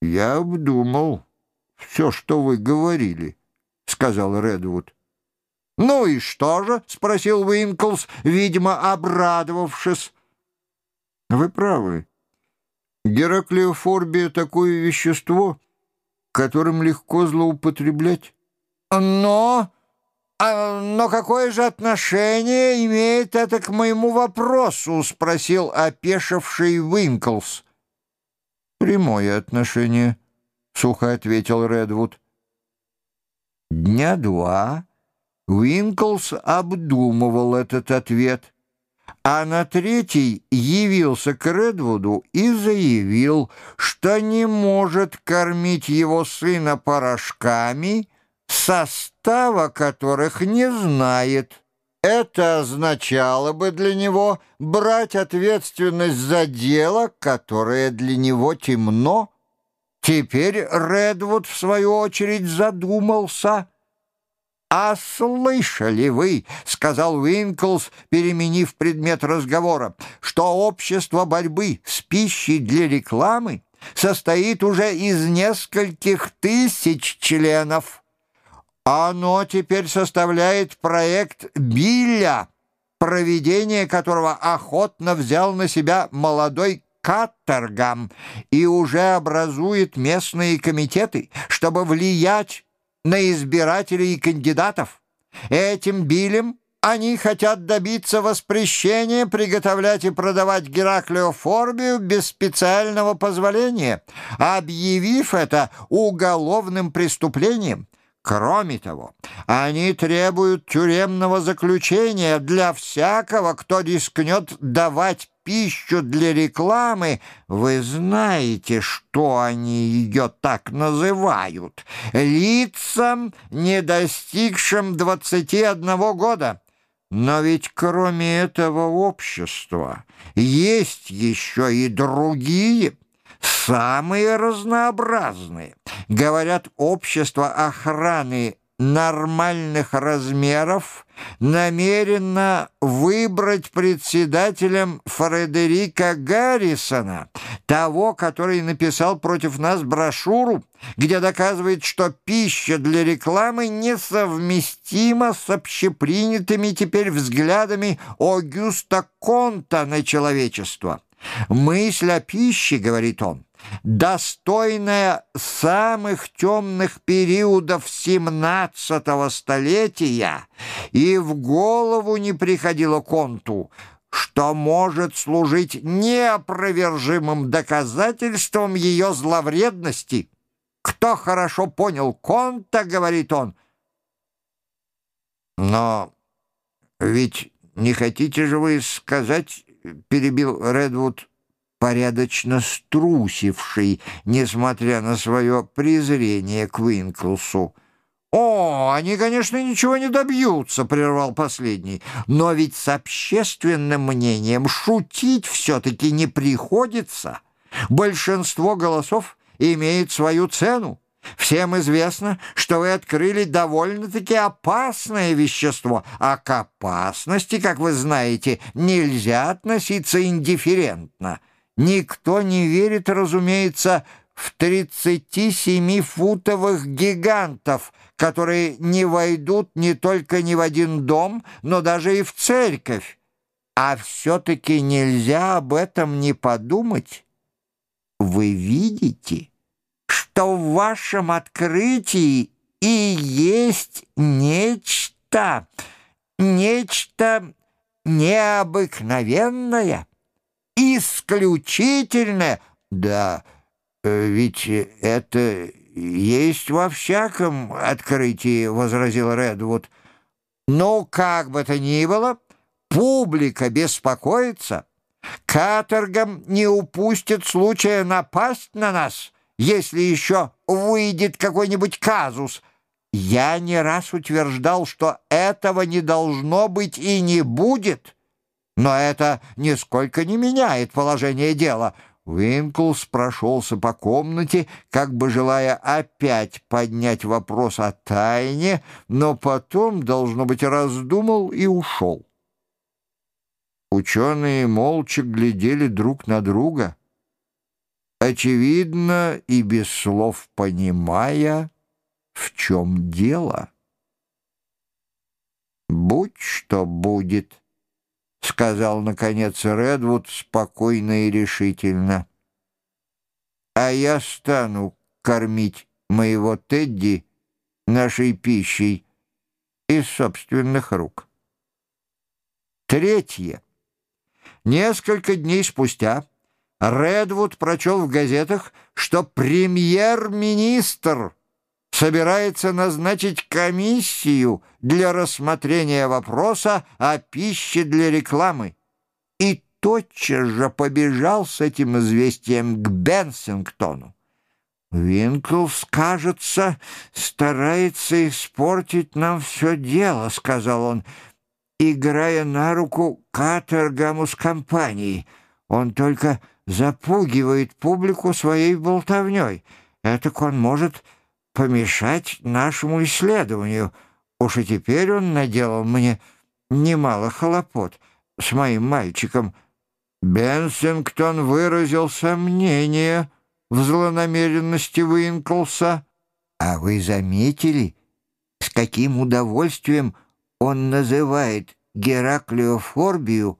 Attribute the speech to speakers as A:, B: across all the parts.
A: «Я обдумал все, что вы говорили», — сказал Редвуд.
B: «Ну и что же?» — спросил Уинклс, видимо, обрадовавшись.
A: «Вы правы. Гераклеофорбия — такое вещество, которым легко злоупотреблять».
B: «Но... А, но какое же отношение имеет это к моему вопросу?» — спросил опешивший Уинклс.
A: «Прямое отношение», — сухо ответил Редвуд. Дня два Уинклс обдумывал этот ответ, а на третий явился к Редвуду и заявил, что не может кормить его сына порошками, состава которых не знает. Это означало бы для него брать ответственность за дело, которое для него темно. Теперь Редвуд, в свою очередь, задумался. «А слышали вы, — сказал Уинклс, переменив предмет разговора, — что общество борьбы с пищей для рекламы состоит уже из нескольких тысяч членов?» Оно теперь составляет проект Билля, проведение которого охотно взял на себя молодой Каттергам и уже образует местные комитеты, чтобы влиять на избирателей и кандидатов. Этим Биллем они хотят добиться воспрещения приготовлять и продавать Гераклеофорбию без специального позволения, объявив это уголовным преступлением. Кроме того, они требуют тюремного заключения для всякого, кто рискнет давать пищу для рекламы. Вы знаете, что они ее так называют. Лицам, не достигшим 21 года. Но ведь кроме этого общества есть еще и другие самые разнообразные. Говорят, общество охраны нормальных размеров намерено выбрать председателем Фредерика Гаррисона, того, который написал против нас брошюру, где доказывает, что пища для рекламы несовместима с общепринятыми теперь взглядами Огюста Конта на человечество. «Мысль о пище, — говорит он, — достойная самых темных периодов семнадцатого столетия, и в голову не приходило Конту, что может служить неопровержимым доказательством ее зловредности. Кто хорошо понял Конта, — говорит он, — но ведь не хотите же вы сказать — перебил Редвуд, порядочно струсивший, несмотря на свое презрение к Винклсу. «О, они, конечно, ничего не добьются», — прервал последний. «Но ведь с общественным мнением шутить все-таки не приходится. Большинство голосов имеет свою цену. Всем известно, что вы открыли довольно-таки опасное вещество, а к опасности, как вы знаете, нельзя относиться индифферентно. Никто не верит, разумеется, в 37-футовых гигантов, которые не войдут не только ни в один дом, но даже и в церковь. А все-таки нельзя об этом не подумать. Вы видите? Что в вашем открытии и есть нечто, нечто необыкновенное, исключительное. Да, э, ведь это есть во всяком открытии, возразил Редвуд. Ну, как бы то ни было, публика беспокоится. Каторгам не упустит случая напасть на нас — если еще выйдет какой-нибудь казус. Я не раз утверждал, что этого не должно быть и не будет. Но это нисколько не меняет положение дела. Винклс прошелся по комнате, как бы желая опять поднять вопрос о тайне, но потом, должно быть, раздумал и ушел. Ученые молча глядели друг на друга — очевидно и без слов понимая, в чем дело. «Будь что будет», — сказал, наконец, Редвуд спокойно и решительно. «А я стану кормить моего Тедди нашей пищей из собственных рук». Третье. Несколько дней спустя Редвуд прочел в газетах, что премьер-министр собирается назначить комиссию для рассмотрения вопроса о пище для рекламы. И тотчас же побежал с этим известием к Бенсингтону. «Винклс, кажется, старается испортить нам все дело», — сказал он, играя на руку Катергаму с компанией. Он только запугивает публику своей болтовней. Этак он может помешать нашему исследованию. Уж и теперь он наделал мне немало хлопот с моим мальчиком. Бенсингтон выразил сомнение в злонамеренности Уинклса. А вы заметили, с каким удовольствием он называет Гераклиофорбию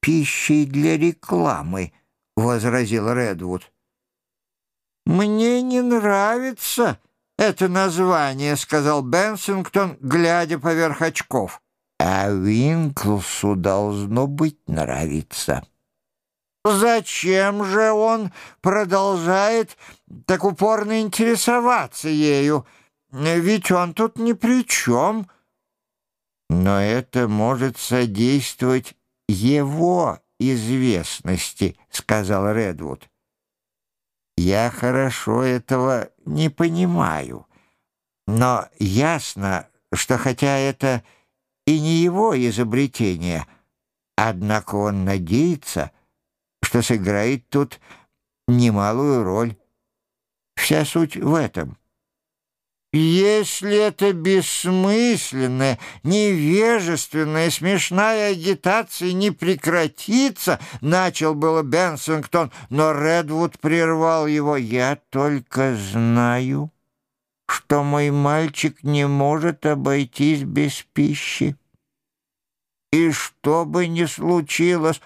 A: пищей для рекламы, — возразил Редвуд. «Мне не нравится это название», — сказал Бенсингтон, глядя поверх очков. «А Винклсу должно быть нравиться». «Зачем же он продолжает так упорно интересоваться ею? Ведь он тут ни при чем». «Но это может содействовать его известности», — сказал Редвуд. Я хорошо этого не понимаю. Но ясно, что хотя это и не его изобретение, однако он надеется, что сыграет тут немалую роль. Вся суть в этом. Если эта бессмысленная, невежественная, смешная агитация не прекратится, начал было Бенсингтон, но Редвуд прервал его. Я только знаю, что мой мальчик не может обойтись без пищи. И что бы ни случилось,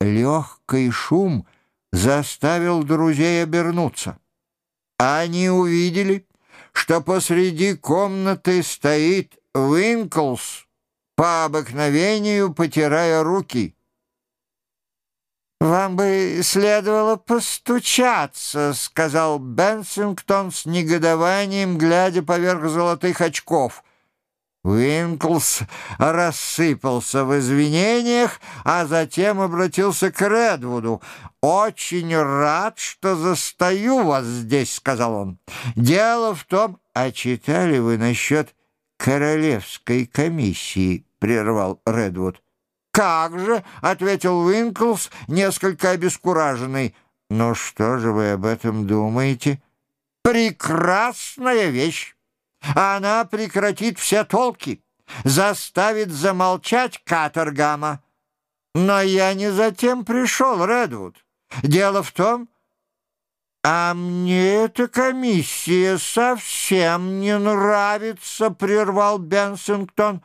A: легкий шум заставил друзей обернуться. Они увидели что посреди комнаты стоит Винклс, по обыкновению потирая руки. «Вам бы следовало постучаться», — сказал Бенсингтон с негодованием, глядя поверх золотых очков. Уинклс рассыпался в извинениях, а затем обратился к Редвуду. «Очень рад, что застаю вас здесь», — сказал он. «Дело в том...» «А читали вы насчет королевской комиссии?» — прервал Редвуд. «Как же?» — ответил Уинклс, несколько обескураженный. «Ну что же вы об этом думаете?» «Прекрасная вещь!» Она прекратит все толки, заставит замолчать Катергама. Но я не затем пришел, Редвуд. Дело в том, а мне эта комиссия совсем не нравится, прервал Бенсингтон.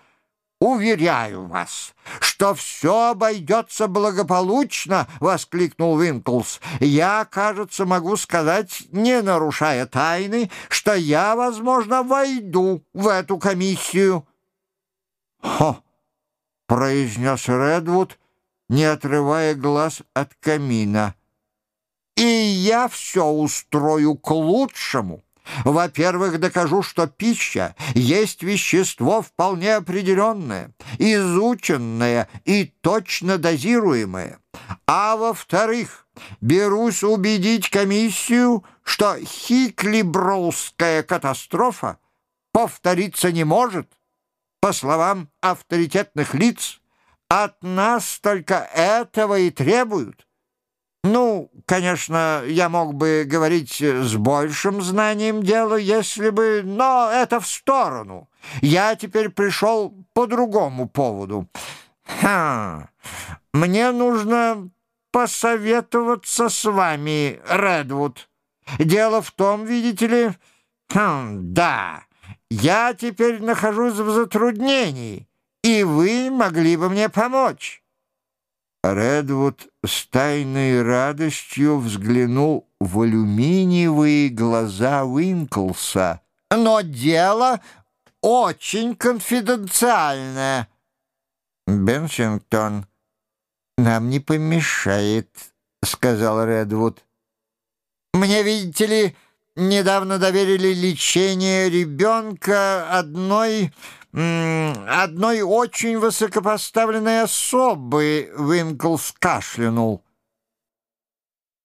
A: «Уверяю вас, что все обойдется благополучно!» — воскликнул Винклс. «Я, кажется, могу сказать, не нарушая тайны, что я, возможно, войду в эту комиссию». «Хо!» — произнес Редвуд, не отрывая глаз от камина. «И я все устрою к лучшему». Во-первых, докажу, что пища есть вещество вполне определенное, изученное и точно дозируемое. А во-вторых, берусь убедить комиссию, что Хиклиброуская катастрофа повториться не может. По словам авторитетных лиц, от нас только этого и требуют. Ну, конечно, я мог бы говорить с большим знанием дела, если бы... Но это в сторону. Я теперь пришел по другому поводу. Ха, мне нужно посоветоваться с вами, Редвуд. Дело в том, видите ли... Хм, да, я теперь нахожусь в затруднении, и вы могли бы мне помочь».
B: Редвуд с тайной радостью взглянул в алюминиевые глаза Уинклса.
A: «Но дело очень конфиденциальное».
B: «Бенсингтон нам не помешает», — сказал Редвуд.
A: «Мне, видите ли, недавно доверили лечение ребенка одной одной очень высокопоставленной особы, Винклс кашлянул.